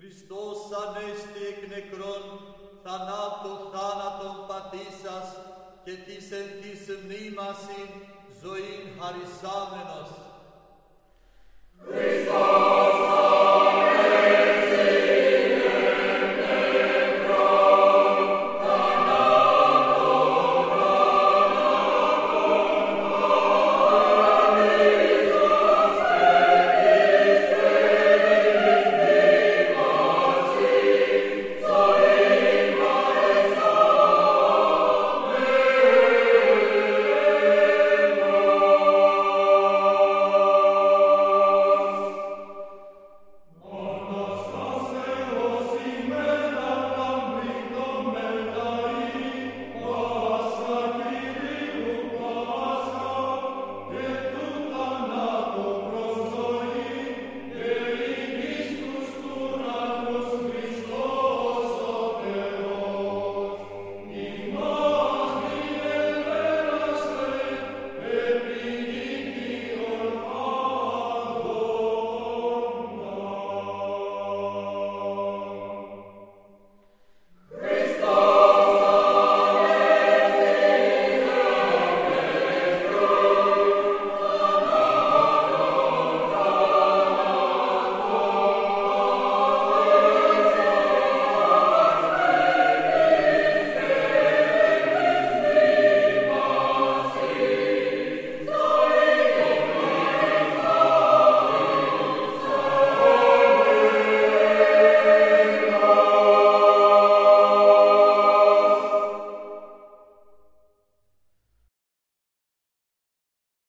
Χριστός ανέστη εκ νεκρών, θανάτου θάνατον πατήσας και της εν της μνήμασιν ζωήν χαρισάμενος.